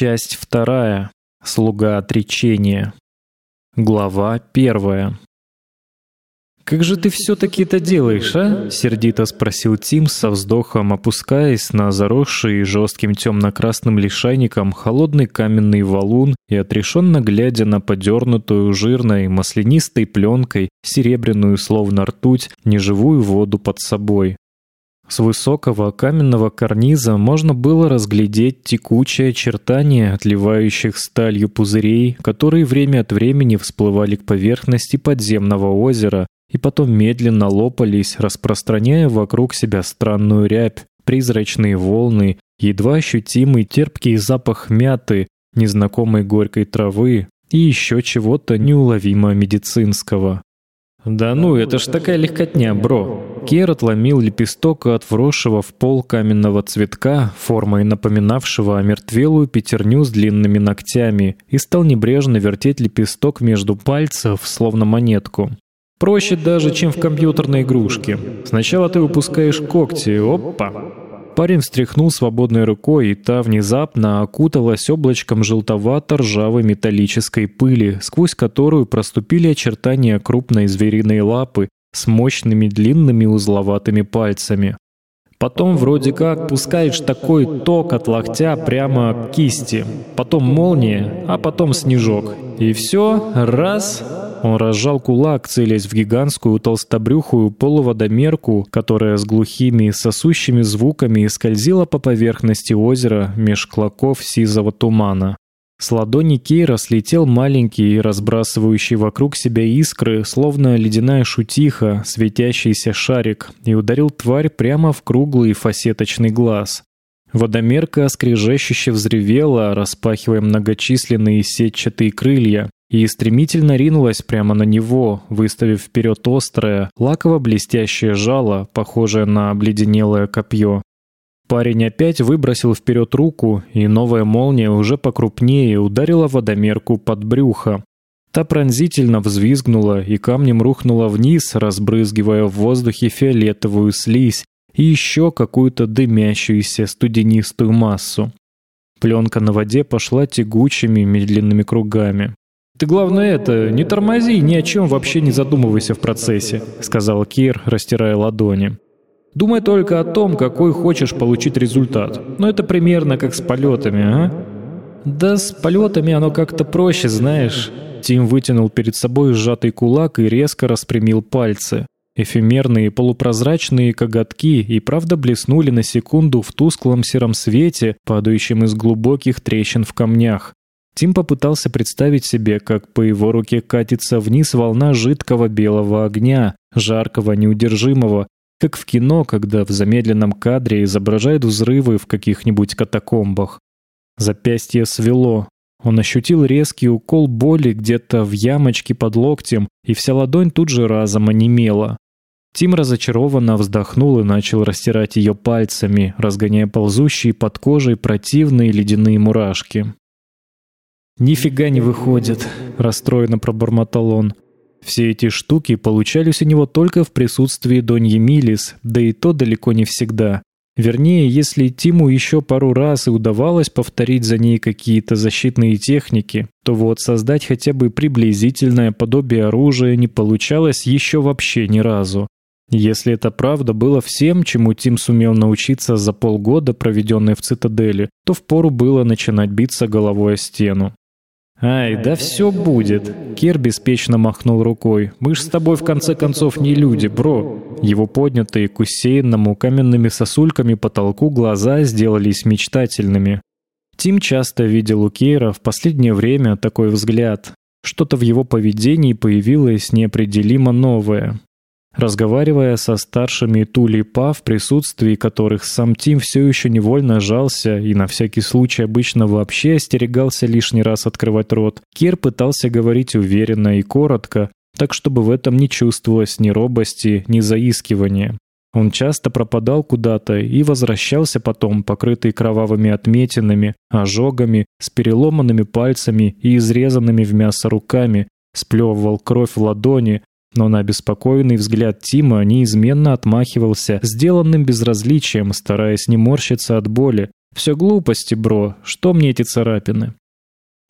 Часть вторая. Слуга отречения. Глава первая. «Как же ты все-таки это делаешь, а?» — сердито спросил Тим со вздохом, опускаясь на заросший жестким темно-красным лишайником холодный каменный валун и отрешенно глядя на подернутую жирной маслянистой пленкой серебряную словно ртуть неживую воду под собой. С высокого каменного карниза можно было разглядеть текучие очертания отливающих сталью пузырей, которые время от времени всплывали к поверхности подземного озера и потом медленно лопались, распространяя вокруг себя странную рябь, призрачные волны, едва ощутимый терпкий запах мяты, незнакомой горькой травы и еще чего-то неуловимо медицинского. «Да ну, это ж такая легкотня, бро!» Кер отломил лепесток от вросшего в пол каменного цветка, формой напоминавшего омертвелую пятерню с длинными ногтями, и стал небрежно вертеть лепесток между пальцев, словно монетку. Проще даже, чем в компьютерной игрушке. Сначала ты выпускаешь когти, опа, Парень встряхнул свободной рукой, и та внезапно окуталась облачком желтовато-ржавой металлической пыли, сквозь которую проступили очертания крупной звериной лапы с мощными длинными узловатыми пальцами. Потом вроде как пускаешь такой ток от локтя прямо к кисти. Потом молния, а потом снежок. И все, раз, он разжал кулак, целясь в гигантскую толстобрюхую полуводомерку, которая с глухими сосущими звуками скользила по поверхности озера меж клоков сизого тумана. С ладони Кейра слетел маленький, разбрасывающий вокруг себя искры, словно ледяная шутиха, светящийся шарик, и ударил тварь прямо в круглый фасеточный глаз. Водомерка скрежещуще взревела, распахивая многочисленные сетчатые крылья, и стремительно ринулась прямо на него, выставив вперед острое, лаково-блестящее жало, похожее на обледенелое копье. Парень опять выбросил вперед руку, и новая молния уже покрупнее ударила водомерку под брюхо. Та пронзительно взвизгнула и камнем рухнула вниз, разбрызгивая в воздухе фиолетовую слизь и еще какую-то дымящуюся студенистую массу. Пленка на воде пошла тягучими медленными кругами. «Ты, главное, это, не тормози, ни о чем вообще не задумывайся в процессе», — сказал Кир, растирая ладони. «Думай только о том, какой хочешь получить результат. Но это примерно как с полетами, а?» «Да с полетами оно как-то проще, знаешь». Тим вытянул перед собой сжатый кулак и резко распрямил пальцы. Эфемерные полупрозрачные коготки и правда блеснули на секунду в тусклом сером свете, падающем из глубоких трещин в камнях. Тим попытался представить себе, как по его руке катится вниз волна жидкого белого огня, жаркого, неудержимого, как в кино, когда в замедленном кадре изображают взрывы в каких-нибудь катакомбах. Запястье свело. Он ощутил резкий укол боли где-то в ямочке под локтем, и вся ладонь тут же разом онемела. Тим разочарованно вздохнул и начал растирать ее пальцами, разгоняя ползущие под кожей противные ледяные мурашки. «Нифига не выходит», — расстроенно пробормотал он. Все эти штуки получались у него только в присутствии Доньи Милис, да и то далеко не всегда. Вернее, если Тиму еще пару раз и удавалось повторить за ней какие-то защитные техники, то вот создать хотя бы приблизительное подобие оружия не получалось еще вообще ни разу. Если это правда было всем, чему Тим сумел научиться за полгода, проведенные в цитадели, то впору было начинать биться головой о стену. «Ай, да все будет!» Кир беспечно махнул рукой. «Мы ж с тобой в конце концов не люди, бро!» Его поднятые к усеянному каменными сосульками потолку глаза сделались мечтательными. Тим часто видел у Кейра в последнее время такой взгляд. Что-то в его поведении появилось неопределимо новое. Разговаривая со старшими Тулипа, в присутствии которых сам Тим все еще невольно жался и на всякий случай обычно вообще остерегался лишний раз открывать рот, Кир пытался говорить уверенно и коротко, так чтобы в этом не чувствовалось ни робости, ни заискивания. Он часто пропадал куда-то и возвращался потом, покрытый кровавыми отметинами, ожогами, с переломанными пальцами и изрезанными в мясо руками, сплевывал кровь в ладони, но на беспокойный взгляд Тима неизменно отмахивался сделанным безразличием, стараясь не морщиться от боли, Все глупости, бро. Что мне эти царапины?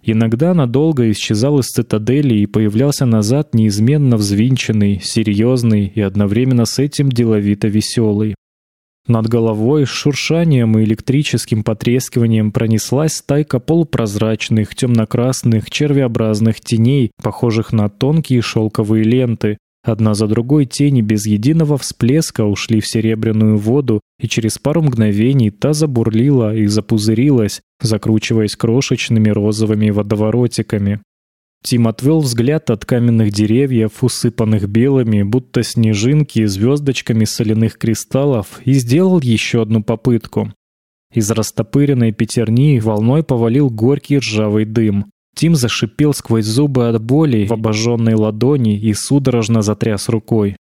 Иногда надолго исчезал из цитадели и появлялся назад неизменно взвинченный, серьезный и одновременно с этим деловито веселый. Над головой с шуршанием и электрическим потрескиванием пронеслась стайка полупрозрачных, темно-красных, червеобразных теней, похожих на тонкие шелковые ленты. Одна за другой тени без единого всплеска ушли в серебряную воду, и через пару мгновений та забурлила и запузырилась, закручиваясь крошечными розовыми водоворотиками. Тим отвел взгляд от каменных деревьев, усыпанных белыми, будто снежинки, звездочками соляных кристаллов, и сделал еще одну попытку. Из растопыренной пятерни волной повалил горький ржавый дым. Тим зашипел сквозь зубы от боли в обожженной ладони и судорожно затряс рукой.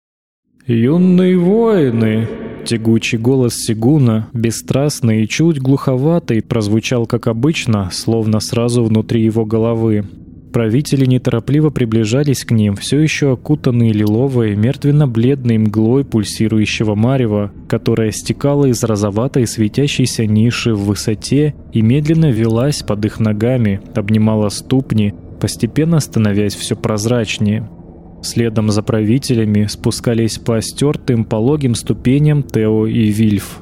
«Юные воины!» Тягучий голос Сигуна, бесстрастный и чуть глуховатый, прозвучал как обычно, словно сразу внутри его головы. Правители неторопливо приближались к ним, все еще окутанные лиловой, мертвенно-бледной мглой пульсирующего марева, которая стекала из розоватой светящейся ниши в высоте и медленно велась под их ногами, обнимала ступни, постепенно становясь все прозрачнее. Следом за правителями спускались по стертым пологим ступеням Тео и Вильф.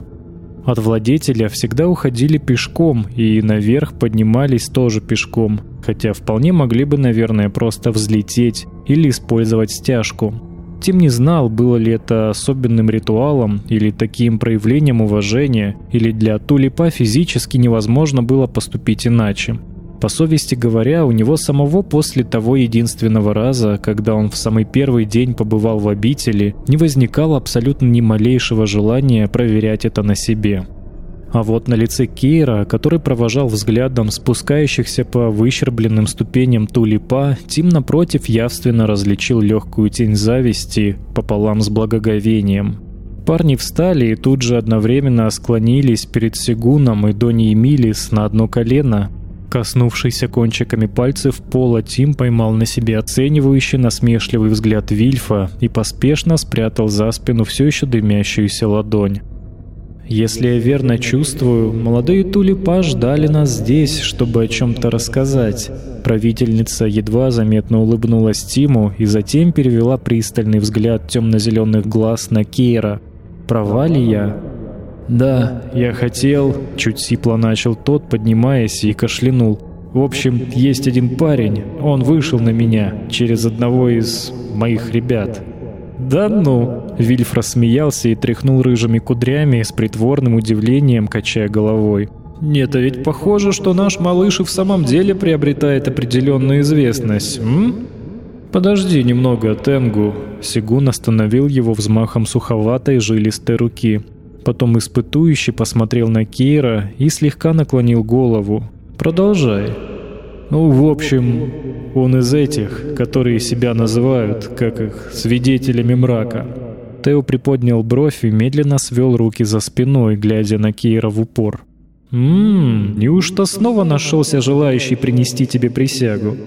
От владетеля всегда уходили пешком и наверх поднимались тоже пешком, хотя вполне могли бы, наверное, просто взлететь или использовать стяжку. Тим не знал, было ли это особенным ритуалом или таким проявлением уважения, или для Тулипа физически невозможно было поступить иначе. По совести говоря, у него самого после того единственного раза, когда он в самый первый день побывал в обители, не возникало абсолютно ни малейшего желания проверять это на себе. А вот на лице Кейра, который провожал взглядом спускающихся по выщербленным ступеням тулипа, Тим напротив явственно различил легкую тень зависти пополам с благоговением. Парни встали и тут же одновременно склонились перед Сигуном и Дони Эмилис на одно колено, Коснувшийся кончиками пальцев пола, Тим поймал на себе оценивающий насмешливый взгляд Вильфа и поспешно спрятал за спину все еще дымящуюся ладонь. «Если я верно чувствую, молодые тулипа ждали нас здесь, чтобы о чем-то рассказать». Правительница едва заметно улыбнулась Тиму и затем перевела пристальный взгляд темно-зеленых глаз на Кейра. «Права ли я?» «Да, я хотел...» — чуть сипло начал тот, поднимаясь и кашлянул. «В общем, есть один парень, он вышел на меня через одного из моих ребят». «Да ну!» — Вильф рассмеялся и тряхнул рыжими кудрями с притворным удивлением, качая головой. «Нет, а ведь похоже, что наш малыш и в самом деле приобретает определенную известность, м?» «Подожди немного, Тенгу». Сигун остановил его взмахом суховатой жилистой руки потом испытующе посмотрел на Кейра и слегка наклонил голову. «Продолжай». «Ну, в общем, он из этих, которые себя называют, как их, свидетелями мрака». Тео приподнял бровь и медленно свел руки за спиной, глядя на Кейра в упор. «Ммм, неужто снова нашелся желающий принести тебе присягу?»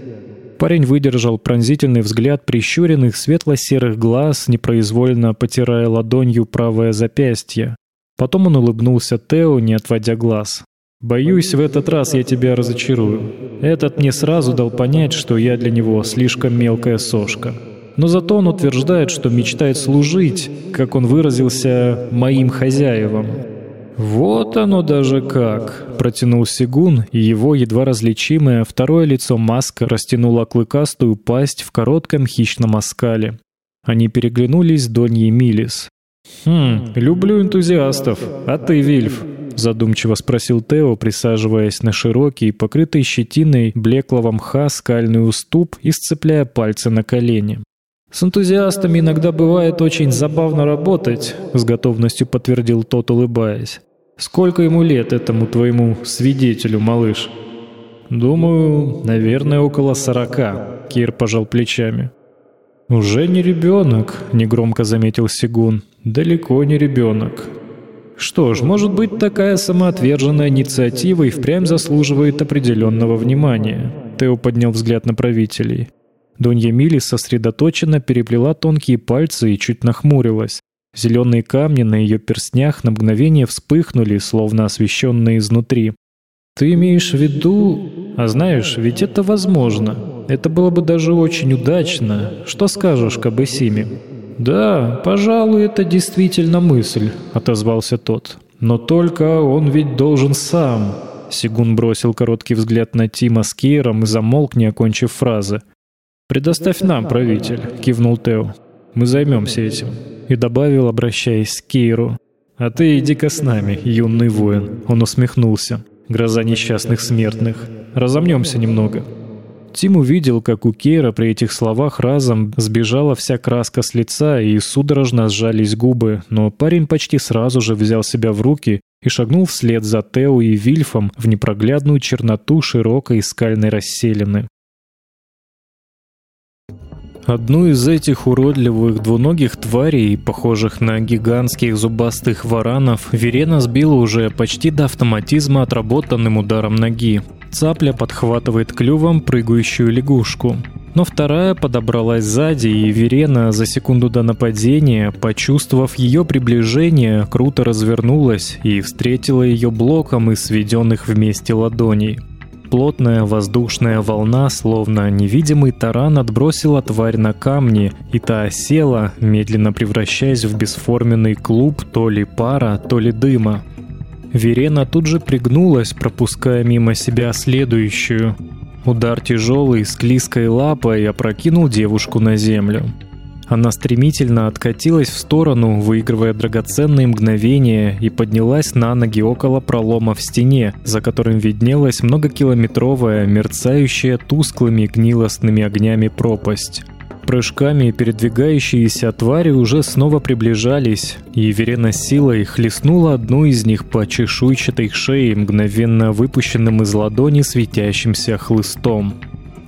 Парень выдержал пронзительный взгляд прищуренных светло-серых глаз, непроизвольно потирая ладонью правое запястье. Потом он улыбнулся Тео, не отводя глаз. «Боюсь, в этот раз я тебя разочарую. Этот мне сразу дал понять, что я для него слишком мелкая сошка. Но зато он утверждает, что мечтает служить, как он выразился, моим хозяевам». «Вот оно даже как!» — протянул Сигун, и его едва различимое второе лицо маска растянуло клыкастую пасть в коротком хищном оскале. Они переглянулись с Доньей Милис. «Хм, люблю энтузиастов. А ты, Вильф?» Задумчиво спросил Тео, присаживаясь на широкий, покрытый щетиной блеклого мха скальный уступ и сцепляя пальцы на колени. «С энтузиастами иногда бывает очень забавно работать», — с готовностью подтвердил тот, улыбаясь. «Сколько ему лет, этому твоему свидетелю, малыш?» «Думаю, наверное, около сорока», — Кир пожал плечами. «Уже не ребенок», — негромко заметил Сигун. «Далеко не ребенок». Что ж, может быть, такая самоотверженная инициатива и впрямь заслуживает определенного внимания. Тео поднял взгляд на правителей. Донья Мили сосредоточенно переплела тонкие пальцы и чуть нахмурилась. Зеленые камни на ее перстнях на мгновение вспыхнули, словно освещенные изнутри. «Ты имеешь в виду... А знаешь, ведь это возможно. Это было бы даже очень удачно. Что скажешь, Кабесими?» «Да, пожалуй, это действительно мысль», — отозвался тот. «Но только он ведь должен сам». Сигун бросил короткий взгляд на Тима с Кейром и замолк, не окончив фразы. «Предоставь нам, правитель», — кивнул Тео. «Мы займемся этим». И добавил, обращаясь к Кейру. «А ты иди-ка с нами, юный воин». Он усмехнулся. «Гроза несчастных смертных. Разомнемся немного». Тим увидел, как у Кейра при этих словах разом сбежала вся краска с лица и судорожно сжались губы, но парень почти сразу же взял себя в руки и шагнул вслед за Тео и Вильфом в непроглядную черноту широкой скальной расселины. Одну из этих уродливых двуногих тварей, похожих на гигантских зубастых варанов, Верена сбила уже почти до автоматизма отработанным ударом ноги. Цапля подхватывает клювом прыгающую лягушку. Но вторая подобралась сзади, и Верена за секунду до нападения, почувствовав ее приближение, круто развернулась и встретила ее блоком из сведенных вместе ладоней. Плотная воздушная волна, словно невидимый таран, отбросила тварь на камни, и та осела, медленно превращаясь в бесформенный клуб то ли пара, то ли дыма. Верена тут же пригнулась, пропуская мимо себя следующую. Удар тяжелый, склизкой лапой опрокинул девушку на землю. Она стремительно откатилась в сторону, выигрывая драгоценные мгновения, и поднялась на ноги около пролома в стене, за которым виднелась многокилометровая, мерцающая тусклыми гнилостными огнями пропасть. Прыжками передвигающиеся твари уже снова приближались, и Верена силой хлестнула одну из них по чешуйчатой шее, мгновенно выпущенным из ладони светящимся хлыстом.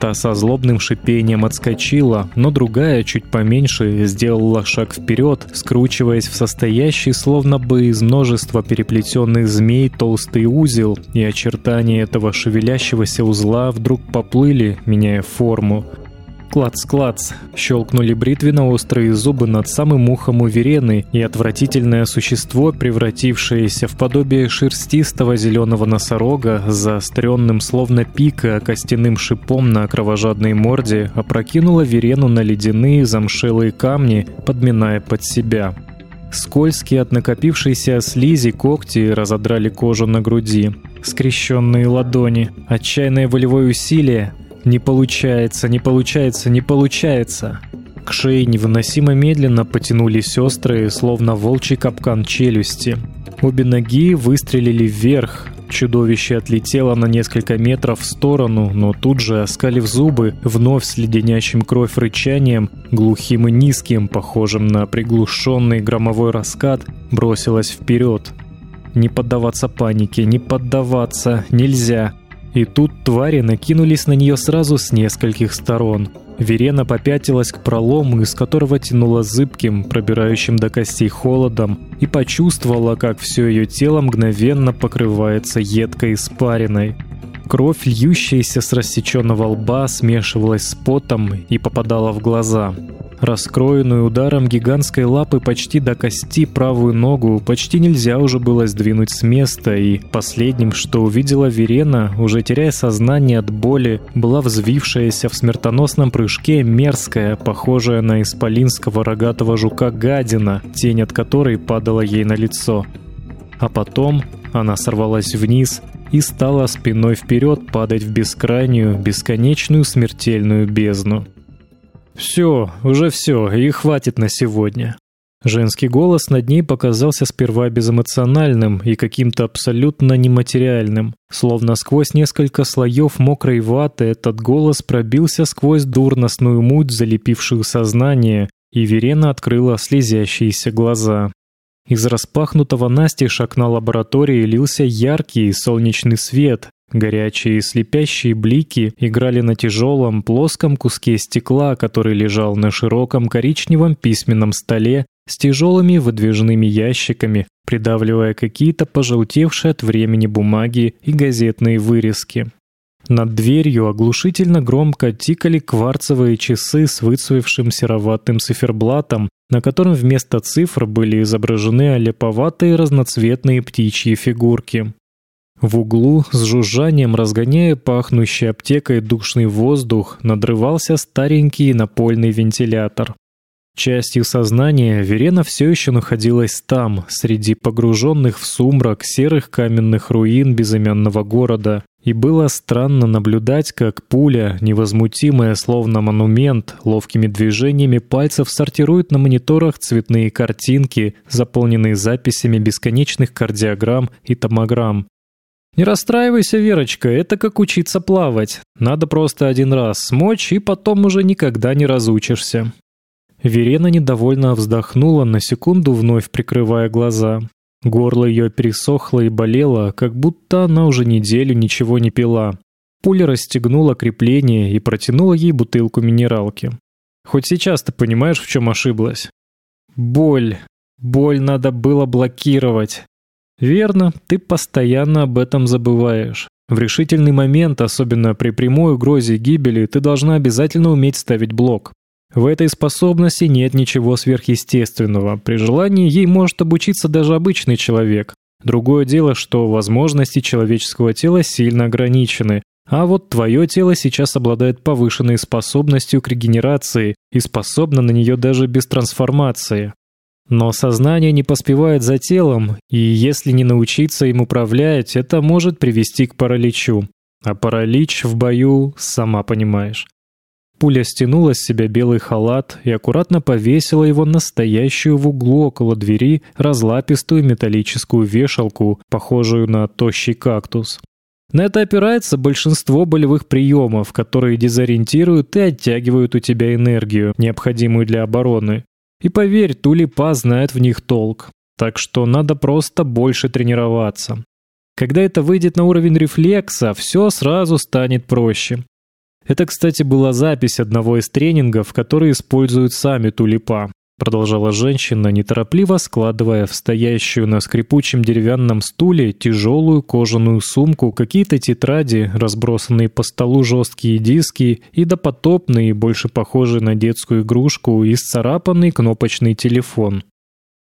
Та со злобным шипением отскочила, но другая, чуть поменьше, сделала шаг вперед, скручиваясь в состоящий словно бы из множества переплетенных змей толстый узел, и очертания этого шевелящегося узла вдруг поплыли, меняя форму. Клац-клац. Щелкнули бритвенно-острые зубы над самым ухом у Верены, и отвратительное существо, превратившееся в подобие шерстистого зеленого носорога заостренным словно пика костяным шипом на кровожадной морде, опрокинуло Верену на ледяные замшелые камни, подминая под себя. Скользкие от накопившейся слизи когти разодрали кожу на груди. Скрещенные ладони, отчаянное волевое усилие, не получается, не получается, не получается. К шее невыносимо медленно потянулись острые, словно волчий капкан челюсти. Обе ноги выстрелили вверх. Чудовище отлетело на несколько метров в сторону, но тут же, оскалив зубы, вновь с леденящим кровь рычанием, глухим и низким, похожим на приглушенный громовой раскат, бросилось вперед. Не поддаваться панике, не поддаваться, нельзя. И тут твари накинулись на нее сразу с нескольких сторон. Верена попятилась к пролому, из которого тянуло зыбким, пробирающим до костей холодом, и почувствовала, как все ее тело мгновенно покрывается едкой испариной. Кровь, льющаяся с рассеченного лба, смешивалась с потом и попадала в глаза. Раскроенную ударом гигантской лапы почти до кости правую ногу почти нельзя уже было сдвинуть с места, и последним, что увидела Верена, уже теряя сознание от боли, была взвившаяся в смертоносном прыжке мерзкая, похожая на исполинского рогатого жука гадина, тень от которой падала ей на лицо. А потом она сорвалась вниз и стала спиной вперед падать в бескрайнюю, бесконечную смертельную бездну. Все, уже все, и хватит на сегодня. Женский голос над ней показался сперва безэмоциональным и каким-то абсолютно нематериальным. Словно сквозь несколько слоев мокрой ваты этот голос пробился сквозь дурностную муть, залепившую сознание, и Верена открыла слезящиеся глаза. Из распахнутого настежь окна лаборатории лился яркий солнечный свет, Горячие слепящие блики играли на тяжелом плоском куске стекла, который лежал на широком коричневом письменном столе с тяжелыми выдвижными ящиками, придавливая какие-то пожелтевшие от времени бумаги и газетные вырезки. Над дверью оглушительно громко тикали кварцевые часы с выцвевшим сероватым циферблатом, на котором вместо цифр были изображены олеповатые разноцветные птичьи фигурки. В углу, с жужжанием разгоняя пахнущий аптекой душный воздух, надрывался старенький напольный вентилятор. Частью сознания Верена все еще находилась там, среди погруженных в сумрак серых каменных руин безымянного города, и было странно наблюдать, как пуля, невозмутимая словно монумент, ловкими движениями пальцев сортирует на мониторах цветные картинки, заполненные записями бесконечных кардиограмм и томограмм. Не расстраивайся, Верочка, это как учиться плавать. Надо просто один раз смочь, и потом уже никогда не разучишься. Верена недовольно вздохнула, на секунду вновь прикрывая глаза. Горло ее пересохло и болело, как будто она уже неделю ничего не пила. Пуля расстегнула крепление и протянула ей бутылку минералки. Хоть сейчас ты понимаешь, в чем ошиблась? Боль. Боль надо было блокировать. Верно, ты постоянно об этом забываешь. В решительный момент, особенно при прямой угрозе гибели, ты должна обязательно уметь ставить блок. В этой способности нет ничего сверхъестественного. При желании ей может обучиться даже обычный человек. Другое дело, что возможности человеческого тела сильно ограничены, а вот твое тело сейчас обладает повышенной способностью к регенерации и способно на нее даже без трансформации. Но сознание не поспевает за телом, и если не научиться им управлять, это может привести к параличу. А паралич в бою, сама понимаешь. Пуля стянула с себя белый халат и аккуратно повесила его на стоящую в углу около двери разлапистую металлическую вешалку, похожую на тощий кактус. На это опирается большинство болевых приемов, которые дезориентируют и оттягивают у тебя энергию, необходимую для обороны. И поверь, Тулипа знает в них толк. Так что надо просто больше тренироваться. Когда это выйдет на уровень рефлекса, все сразу станет проще. Это, кстати, была запись одного из тренингов, которые используют сами тулипа. Продолжала женщина, неторопливо складывая в стоящую на скрипучем деревянном стуле тяжелую кожаную сумку какие-то тетради, разбросанные по столу жесткие диски и допотопный, больше похожий на детскую игрушку, исцарапанный кнопочный телефон.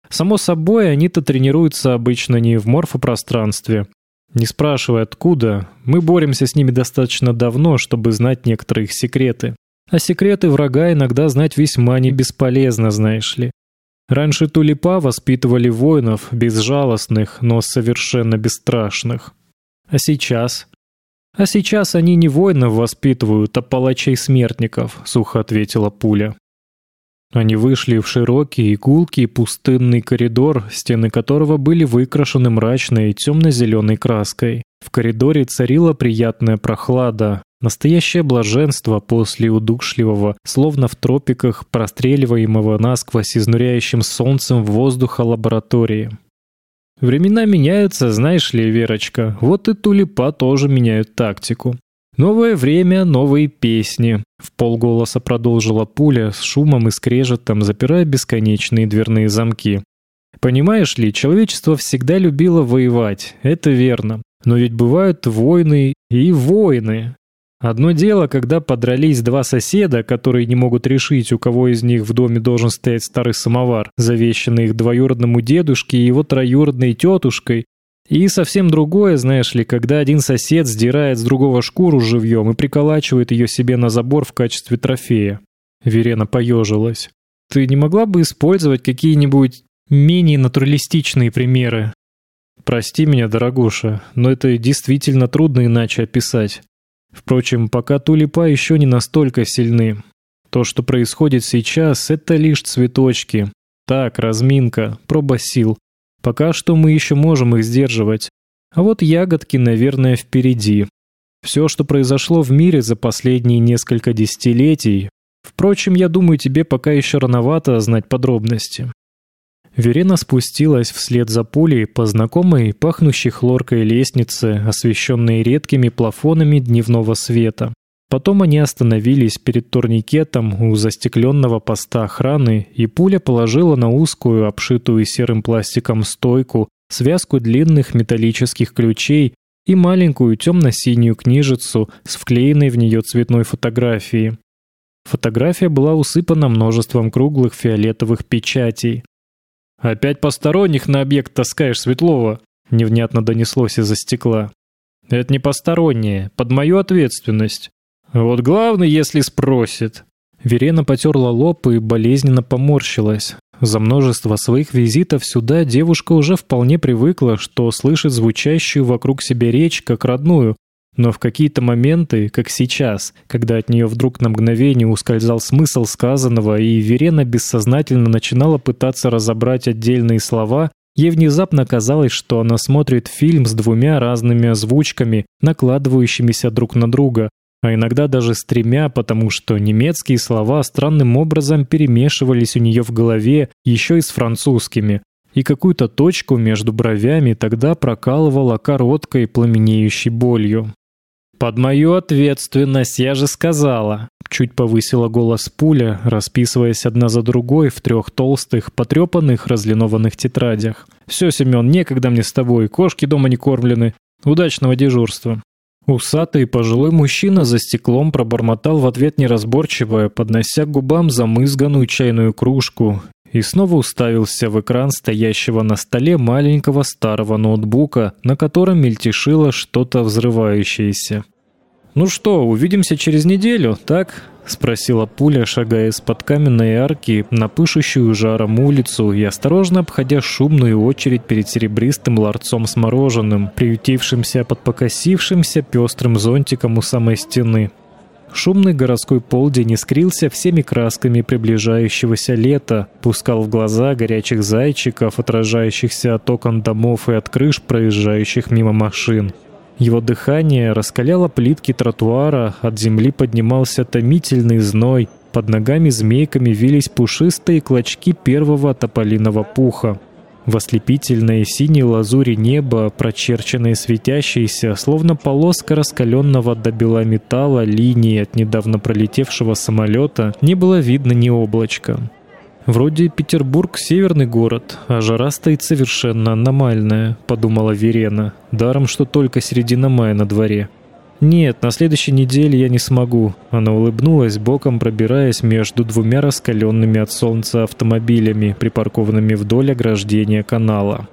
Само собой, они-то тренируются обычно не в морфопространстве, не спрашивай откуда, мы боремся с ними достаточно давно, чтобы знать некоторые их секреты. А секреты врага иногда знать весьма не бесполезно, знаешь ли. Раньше тулипа воспитывали воинов, безжалостных, но совершенно бесстрашных. А сейчас? А сейчас они не воинов воспитывают, а палачей-смертников, сухо ответила пуля. Они вышли в широкий и пустынный коридор, стены которого были выкрашены мрачной темно-зеленой краской. В коридоре царила приятная прохлада, настоящее блаженство после удушливого, словно в тропиках простреливаемого насквозь изнуряющим солнцем воздуха лаборатории. Времена меняются, знаешь ли, Верочка. Вот и тулипа тоже меняют тактику. Новое время, новые песни. В полголоса продолжила пуля с шумом и скрежетом, запирая бесконечные дверные замки. Понимаешь ли, человечество всегда любило воевать, это верно. Но ведь бывают войны и войны. Одно дело, когда подрались два соседа, которые не могут решить, у кого из них в доме должен стоять старый самовар, завещанный их двоюродному дедушке и его троюродной тетушкой, и совсем другое, знаешь ли, когда один сосед сдирает с другого шкуру живьем и приколачивает ее себе на забор в качестве трофея. Верена поежилась. Ты не могла бы использовать какие-нибудь менее натуралистичные примеры? Прости меня, дорогуша, но это действительно трудно иначе описать. Впрочем, пока тулипа еще не настолько сильны. То, что происходит сейчас, это лишь цветочки. Так, разминка, проба сил. Пока что мы еще можем их сдерживать. А вот ягодки, наверное, впереди. Все, что произошло в мире за последние несколько десятилетий. Впрочем, я думаю, тебе пока еще рановато знать подробности. Верена спустилась вслед за пулей по знакомой, пахнущей хлоркой лестнице, освещенной редкими плафонами дневного света. Потом они остановились перед турникетом у застекленного поста охраны, и пуля положила на узкую, обшитую серым пластиком стойку связку длинных металлических ключей, и маленькую темно-синюю книжицу с вклеенной в нее цветной фотографией. Фотография была усыпана множеством круглых фиолетовых печатей. «Опять посторонних на объект таскаешь, Светлова!» — невнятно донеслось из-за стекла. «Это не посторонние, под мою ответственность. Вот главное, если спросит». Верена потерла лоб и болезненно поморщилась. За множество своих визитов сюда девушка уже вполне привыкла, что слышит звучащую вокруг себя речь как родную, но в какие-то моменты, как сейчас, когда от нее вдруг на мгновение ускользал смысл сказанного, и Верена бессознательно начинала пытаться разобрать отдельные слова, ей внезапно казалось, что она смотрит фильм с двумя разными озвучками, накладывающимися друг на друга, а иногда даже с тремя, потому что немецкие слова странным образом перемешивались у нее в голове еще и с французскими, и какую-то точку между бровями тогда прокалывала короткой пламенеющей болью. «Под мою ответственность, я же сказала!» Чуть повысила голос пуля, расписываясь одна за другой в трех толстых, потрепанных, разлинованных тетрадях. «Все, Семен, некогда мне с тобой, кошки дома не кормлены. Удачного дежурства!» Усатый пожилой мужчина за стеклом пробормотал в ответ неразборчивое, поднося к губам замызганную чайную кружку, и снова уставился в экран стоящего на столе маленького старого ноутбука, на котором мельтешило что-то взрывающееся. «Ну что, увидимся через неделю, так?» — спросила пуля, шагая из-под каменной арки на пышущую жаром улицу и осторожно обходя шумную очередь перед серебристым ларцом с мороженым, приютившимся под покосившимся пестрым зонтиком у самой стены. Шумный городской полдень искрился всеми красками приближающегося лета, пускал в глаза горячих зайчиков, отражающихся от окон домов и от крыш проезжающих мимо машин. Его дыхание раскаляло плитки тротуара, от земли поднимался томительный зной, под ногами змейками вились пушистые клочки первого тополиного пуха. В ослепительной синей лазури неба, прочерченной светящейся, словно полоска раскаленного до бела металла линии от недавно пролетевшего самолета, не было видно ни облачка. Вроде Петербург — северный город, а жара стоит совершенно аномальная, подумала Верена, даром, что только середина мая на дворе. «Нет, на следующей неделе я не смогу». Она улыбнулась, боком пробираясь между двумя раскаленными от солнца автомобилями, припаркованными вдоль ограждения канала.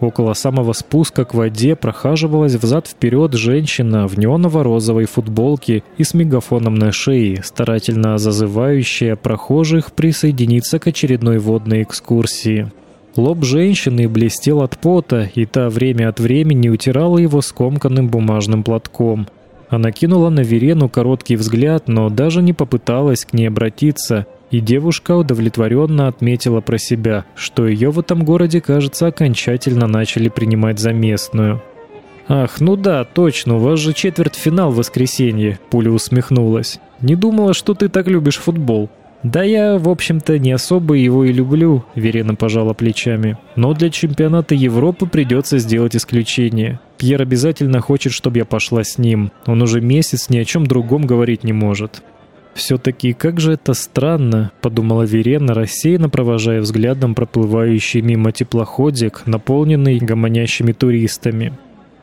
Около самого спуска к воде прохаживалась взад-вперед женщина в неоново-розовой футболке и с мегафоном на шее, старательно зазывающая прохожих присоединиться к очередной водной экскурсии. Лоб женщины блестел от пота, и та время от времени утирала его скомканным бумажным платком. Она кинула на Верену короткий взгляд, но даже не попыталась к ней обратиться, и девушка удовлетворенно отметила про себя, что ее в этом городе, кажется, окончательно начали принимать за местную. «Ах, ну да, точно, у вас же четвертьфинал в воскресенье», — Пуля усмехнулась. «Не думала, что ты так любишь футбол». «Да я, в общем-то, не особо его и люблю», — Верена пожала плечами. «Но для чемпионата Европы придется сделать исключение. Пьер обязательно хочет, чтобы я пошла с ним. Он уже месяц ни о чем другом говорить не может». «Все-таки как же это странно», — подумала Верена, рассеянно провожая взглядом проплывающий мимо теплоходик, наполненный гомонящими туристами.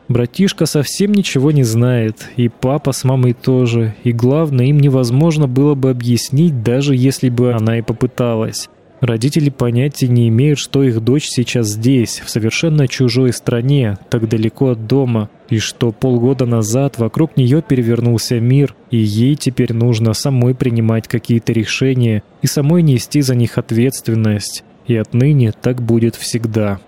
Братишка совсем ничего не знает, и папа с мамой тоже, и главное, им невозможно было бы объяснить, даже если бы она и попыталась. Родители понятия не имеют, что их дочь сейчас здесь, в совершенно чужой стране, так далеко от дома, и что полгода назад вокруг нее перевернулся мир, и ей теперь нужно самой принимать какие-то решения и самой нести за них ответственность. И отныне так будет всегда.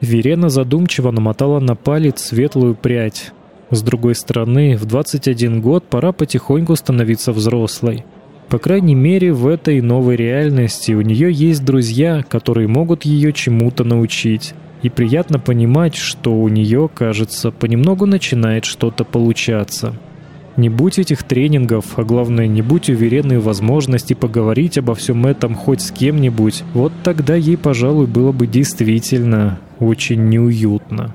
Верена задумчиво намотала на палец светлую прядь. С другой стороны, в 21 год пора потихоньку становиться взрослой. По крайней мере, в этой новой реальности у нее есть друзья, которые могут ее чему-то научить. И приятно понимать, что у нее, кажется, понемногу начинает что-то получаться. Не будь этих тренингов, а главное, не будь уверенной в возможности поговорить обо всем этом хоть с кем-нибудь, вот тогда ей, пожалуй, было бы действительно очень неуютно.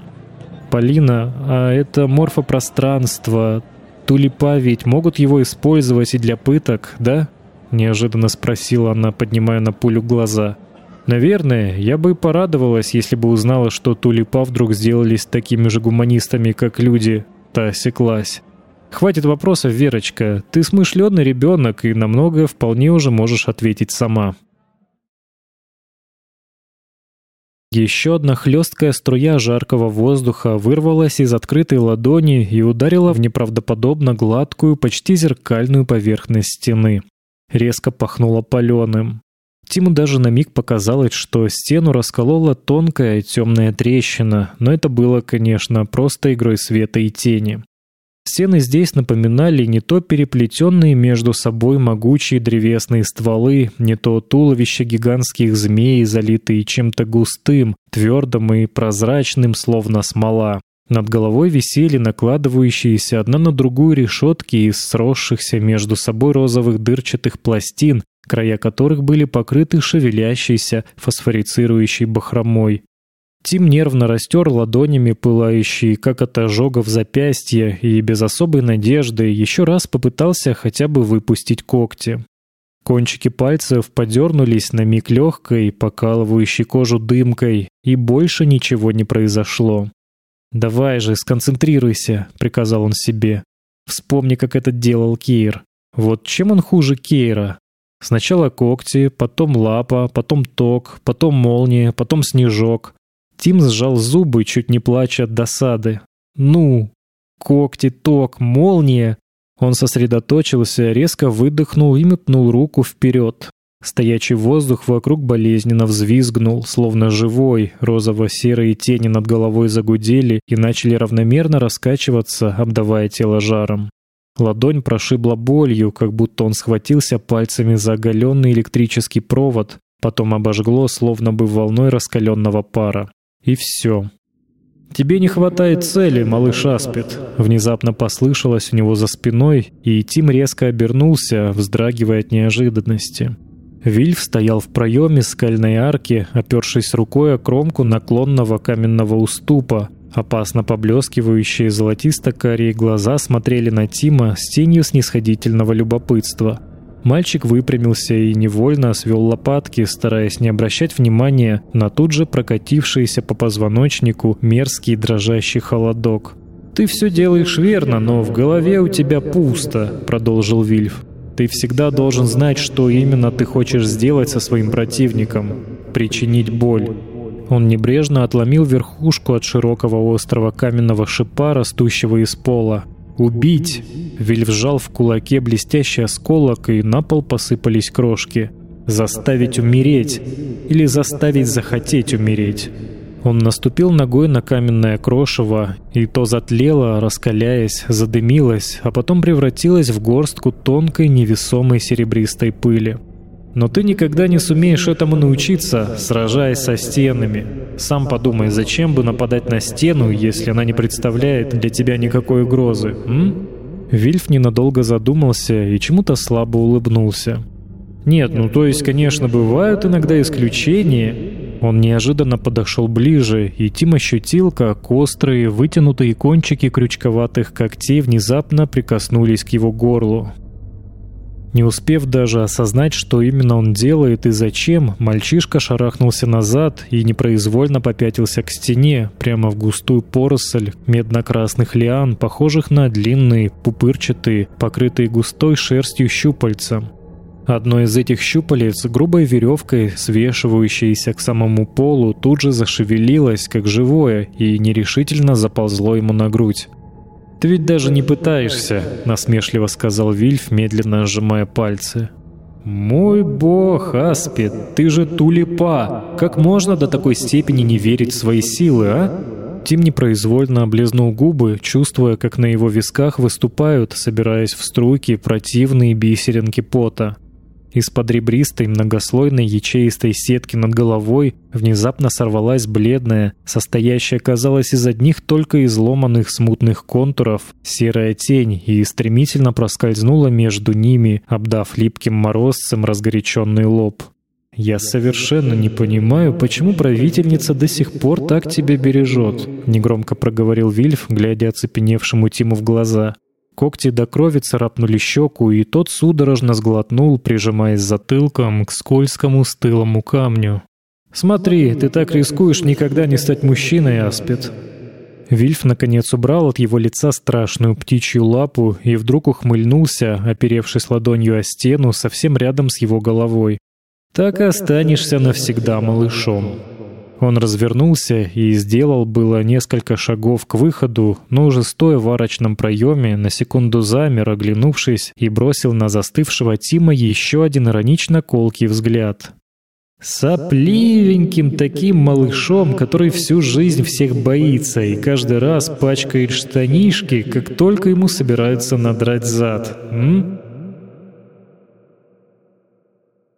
Полина, а это морфопространство, тулипа ведь могут его использовать и для пыток, да? Неожиданно спросила она, поднимая на пулю глаза. Наверное, я бы порадовалась, если бы узнала, что Тулипа вдруг сделались такими же гуманистами, как люди. Та осеклась. Хватит вопросов, Верочка. Ты смышленый ребенок и на многое вполне уже можешь ответить сама. Еще одна хлесткая струя жаркого воздуха вырвалась из открытой ладони и ударила в неправдоподобно гладкую, почти зеркальную поверхность стены. Резко пахнуло паленым. Тиму даже на миг показалось, что стену расколола тонкая темная трещина, но это было, конечно, просто игрой света и тени. Стены здесь напоминали не то переплетенные между собой могучие древесные стволы, не то туловища гигантских змей, залитые чем-то густым, твердым и прозрачным, словно смола. Над головой висели накладывающиеся одна на другую решетки из сросшихся между собой розовых дырчатых пластин, края которых были покрыты шевелящейся фосфорицирующей бахромой. Тим нервно растер ладонями пылающие, как от ожогов запястья, и без особой надежды еще раз попытался хотя бы выпустить когти. Кончики пальцев подернулись на миг легкой, покалывающей кожу дымкой, и больше ничего не произошло. «Давай же, сконцентрируйся», — приказал он себе. «Вспомни, как это делал Кейр. Вот чем он хуже Кейра? Сначала когти, потом лапа, потом ток, потом молния, потом снежок. Тим сжал зубы, чуть не плача от досады. «Ну! Когти, ток, молния!» Он сосредоточился, резко выдохнул и метнул руку вперед. Стоячий воздух вокруг болезненно взвизгнул, словно живой, розово-серые тени над головой загудели и начали равномерно раскачиваться, обдавая тело жаром. Ладонь прошибла болью, как будто он схватился пальцами за оголенный электрический провод, потом обожгло, словно бы волной раскаленного пара. И все. «Тебе не хватает цели, малыш Аспид», — внезапно послышалось у него за спиной, и Тим резко обернулся, вздрагивая от неожиданности. Вильф стоял в проеме скальной арки, опершись рукой о кромку наклонного каменного уступа. Опасно поблескивающие золотисто-карие глаза смотрели на Тима с тенью снисходительного любопытства. Мальчик выпрямился и невольно свел лопатки, стараясь не обращать внимания на тут же прокатившийся по позвоночнику мерзкий дрожащий холодок. «Ты все делаешь верно, но в голове у тебя пусто», — продолжил Вильф. «Ты всегда должен знать, что именно ты хочешь сделать со своим противником. Причинить боль». Он небрежно отломил верхушку от широкого острого каменного шипа, растущего из пола. «Убить!» Вильф сжал в кулаке блестящий осколок, и на пол посыпались крошки. «Заставить умереть!» Или заставить захотеть умереть. Он наступил ногой на каменное крошево, и то затлело, раскаляясь, задымилось, а потом превратилось в горстку тонкой невесомой серебристой пыли. Но ты никогда не сумеешь этому научиться, сражаясь со стенами. Сам подумай, зачем бы нападать на стену, если она не представляет для тебя никакой угрозы, м? Вильф ненадолго задумался и чему-то слабо улыбнулся. Нет, ну то есть, конечно, бывают иногда исключения. Он неожиданно подошел ближе, и Тим ощутил, как острые, вытянутые кончики крючковатых когтей внезапно прикоснулись к его горлу. Не успев даже осознать, что именно он делает и зачем, мальчишка шарахнулся назад и непроизвольно попятился к стене, прямо в густую поросль медно-красных лиан, похожих на длинные, пупырчатые, покрытые густой шерстью щупальца. Одно из этих щупалец, грубой веревкой, свешивающейся к самому полу, тут же зашевелилось, как живое, и нерешительно заползло ему на грудь. «Ты ведь даже не пытаешься», — насмешливо сказал Вильф, медленно сжимая пальцы. «Мой бог, Аспид, ты же тулипа! Как можно до такой степени не верить в свои силы, а?» Тим непроизвольно облизнул губы, чувствуя, как на его висках выступают, собираясь в струйки, противные бисеринки пота. Из-под ребристой многослойной ячеистой сетки над головой внезапно сорвалась бледная, состоящая, казалось, из одних только изломанных смутных контуров, серая тень и стремительно проскользнула между ними, обдав липким морозцем разгоряченный лоб. «Я совершенно не понимаю, почему правительница до сих пор так тебя бережет», — негромко проговорил Вильф, глядя оцепеневшему Тиму в глаза. Когти до крови царапнули щеку, и тот судорожно сглотнул, прижимаясь затылком к скользкому стылому камню. «Смотри, ты так рискуешь никогда не стать мужчиной, Аспид». Вильф наконец убрал от его лица страшную птичью лапу и вдруг ухмыльнулся, оперевшись ладонью о стену совсем рядом с его головой. «Так и останешься навсегда малышом». Он развернулся и сделал было несколько шагов к выходу, но уже стоя в арочном проеме, на секунду замер, оглянувшись, и бросил на застывшего Тима еще один иронично колкий взгляд. Сопливеньким таким малышом, который всю жизнь всех боится и каждый раз пачкает штанишки, как только ему собираются надрать зад. М?